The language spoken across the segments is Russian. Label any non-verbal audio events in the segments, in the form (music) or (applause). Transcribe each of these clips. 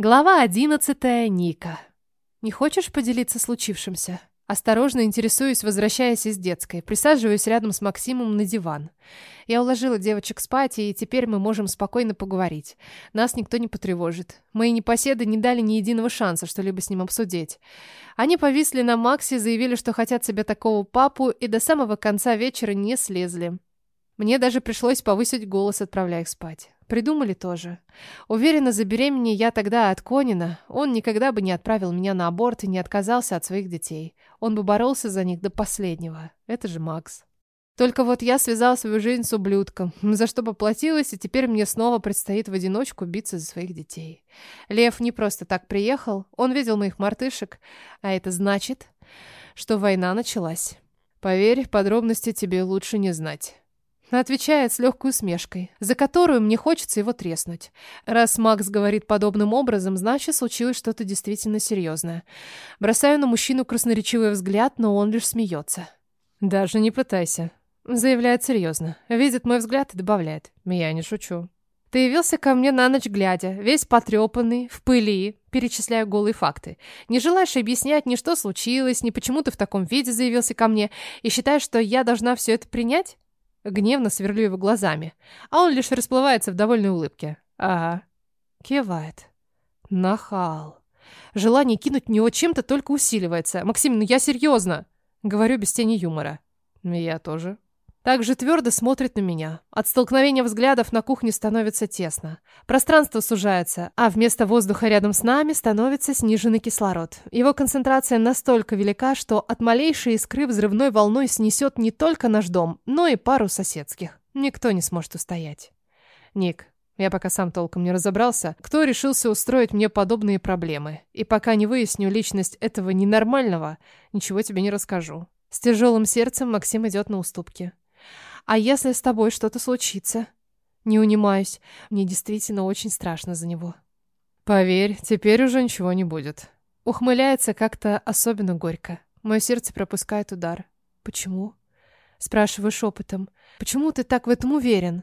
Глава одиннадцатая. Ника. Не хочешь поделиться случившимся? Осторожно интересуюсь, возвращаясь из детской. Присаживаюсь рядом с Максимом на диван. Я уложила девочек спать, и теперь мы можем спокойно поговорить. Нас никто не потревожит. Мои непоседы не дали ни единого шанса что-либо с ним обсудить. Они повисли на Максе, заявили, что хотят себе такого папу, и до самого конца вечера не слезли. Мне даже пришлось повысить голос, отправляя их спать. Придумали тоже. Уверена, забеременея я тогда от Конина, он никогда бы не отправил меня на аборт и не отказался от своих детей. Он бы боролся за них до последнего. Это же Макс. Только вот я связала свою жизнь с ублюдком, (laughs) за что поплатилась, и теперь мне снова предстоит в одиночку биться за своих детей. Лев не просто так приехал, он видел моих мартышек, а это значит, что война началась. Поверь, подробности тебе лучше не знать. Отвечает с легкой усмешкой, за которую мне хочется его треснуть. Раз Макс говорит подобным образом, значит, случилось что-то действительно серьезное. Бросаю на мужчину красноречивый взгляд, но он лишь смеется. «Даже не пытайся», — заявляет серьезно. Видит мой взгляд и добавляет. «Я не шучу». «Ты явился ко мне на ночь глядя, весь потрепанный, в пыли, перечисляю голые факты. Не желаешь объяснять ни что случилось, ни почему ты в таком виде заявился ко мне, и считаешь, что я должна все это принять?» Гневно сверлю его глазами, а он лишь расплывается в довольной улыбке. Ага. Кивает. Нахал. Желание кинуть него чем-то только усиливается. Максим, ну я серьезно. Говорю без тени юмора. Я тоже. Так же твердо смотрит на меня. От столкновения взглядов на кухне становится тесно. Пространство сужается, а вместо воздуха рядом с нами становится сниженный кислород. Его концентрация настолько велика, что от малейшей искры взрывной волной снесет не только наш дом, но и пару соседских. Никто не сможет устоять. Ник, я пока сам толком не разобрался, кто решился устроить мне подобные проблемы. И пока не выясню личность этого ненормального, ничего тебе не расскажу. С тяжелым сердцем Максим идет на уступки. А если с тобой что-то случится? Не унимаюсь. Мне действительно очень страшно за него. Поверь, теперь уже ничего не будет. Ухмыляется как-то особенно горько. Мое сердце пропускает удар. Почему? Спрашиваю шепотом. Почему ты так в этом уверен?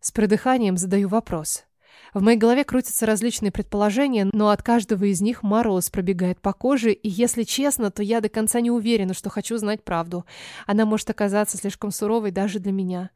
С придыханием задаю вопрос. В моей голове крутятся различные предположения, но от каждого из них мороз пробегает по коже, и если честно, то я до конца не уверена, что хочу знать правду. Она может оказаться слишком суровой даже для меня.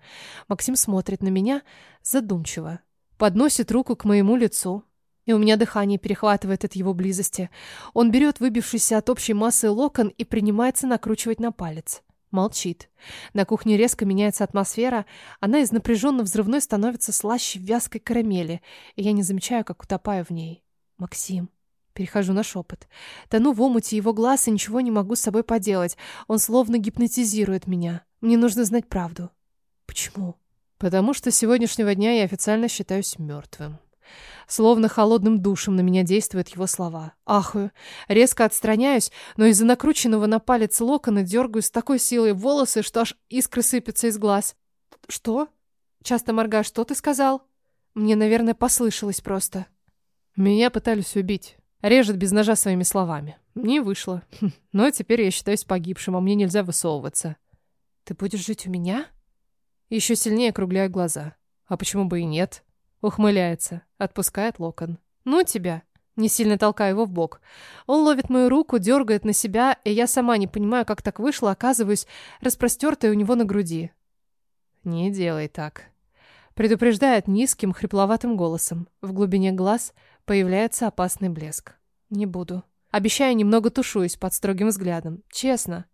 Максим смотрит на меня задумчиво, подносит руку к моему лицу, и у меня дыхание перехватывает от его близости. Он берет выбившийся от общей массы локон и принимается накручивать на палец. Молчит. На кухне резко меняется атмосфера. Она из напряженно-взрывной становится слаще вязкой карамели, и я не замечаю, как утопаю в ней. «Максим». Перехожу на шепот. Тону в омуте его глаз и ничего не могу с собой поделать. Он словно гипнотизирует меня. Мне нужно знать правду. Почему? Потому что с сегодняшнего дня я официально считаюсь мертвым. Словно холодным душем на меня действуют его слова. Ахаю. Резко отстраняюсь, но из-за накрученного на палец локона дергаю с такой силой волосы, что аж искры сыпятся из глаз. «Что?» Часто моргаю. «Что ты сказал?» Мне, наверное, послышалось просто. Меня пытались убить. Режет без ножа своими словами. Не вышло. Хм, но теперь я считаюсь погибшим, а мне нельзя высовываться. Ты будешь жить у меня? Еще сильнее округляю глаза. А почему бы и нет? Ухмыляется, отпускает локон. «Ну тебя!» Не сильно толкаю его в бок. Он ловит мою руку, дергает на себя, и я сама не понимаю, как так вышло, оказываюсь распростертой у него на груди. «Не делай так», — предупреждает низким, хрипловатым голосом. В глубине глаз появляется опасный блеск. «Не буду». Обещаю, немного тушуюсь под строгим взглядом. Честно.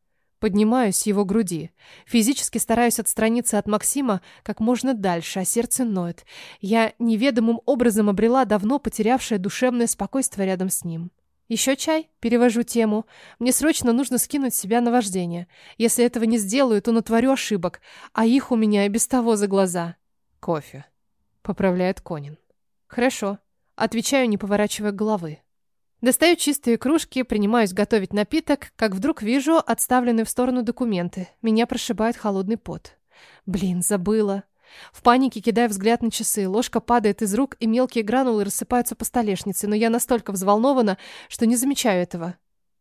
Поднимаюсь с его груди. Физически стараюсь отстраниться от Максима как можно дальше, а сердце ноет. Я неведомым образом обрела давно потерявшее душевное спокойствие рядом с ним. «Еще чай?» Перевожу тему. «Мне срочно нужно скинуть себя на вождение. Если этого не сделаю, то натворю ошибок, а их у меня и без того за глаза». «Кофе», — поправляет Конин. «Хорошо». Отвечаю, не поворачивая головы. Достаю чистые кружки, принимаюсь готовить напиток, как вдруг вижу отставленные в сторону документы. Меня прошибает холодный пот. Блин, забыла. В панике кидаю взгляд на часы. Ложка падает из рук, и мелкие гранулы рассыпаются по столешнице, но я настолько взволнована, что не замечаю этого.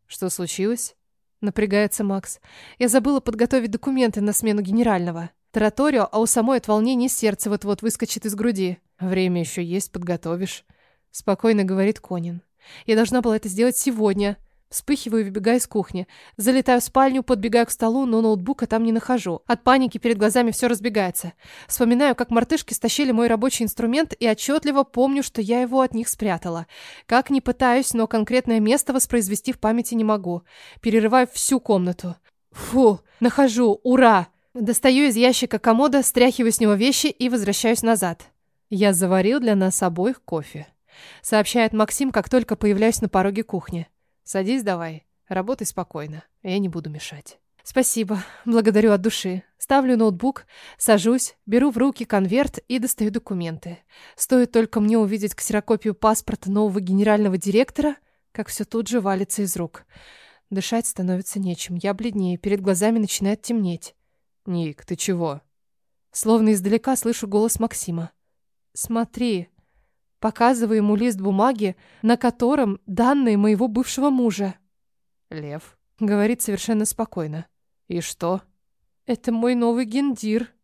Что случилось? Напрягается Макс. Я забыла подготовить документы на смену генерального. Тараторио, а у самой от волнения сердце вот-вот выскочит из груди. Время еще есть, подготовишь. спокойно говорит Конин. Я должна была это сделать сегодня. Вспыхиваю и выбегаю из кухни. Залетаю в спальню, подбегаю к столу, но ноутбука там не нахожу. От паники перед глазами все разбегается. Вспоминаю, как мартышки стащили мой рабочий инструмент и отчетливо помню, что я его от них спрятала. Как ни пытаюсь, но конкретное место воспроизвести в памяти не могу. Перерываю всю комнату. Фу, нахожу, ура! Достаю из ящика комода, стряхиваю с него вещи и возвращаюсь назад. Я заварил для нас обоих кофе. Сообщает Максим, как только появляюсь на пороге кухни. Садись давай, работай спокойно, я не буду мешать. Спасибо, благодарю от души. Ставлю ноутбук, сажусь, беру в руки конверт и достаю документы. Стоит только мне увидеть ксерокопию паспорта нового генерального директора, как все тут же валится из рук. Дышать становится нечем, я бледнее, перед глазами начинает темнеть. «Ник, ты чего?» Словно издалека слышу голос Максима. «Смотри». Показываю ему лист бумаги, на котором данные моего бывшего мужа. «Лев», — говорит совершенно спокойно. «И что?» «Это мой новый гендир»,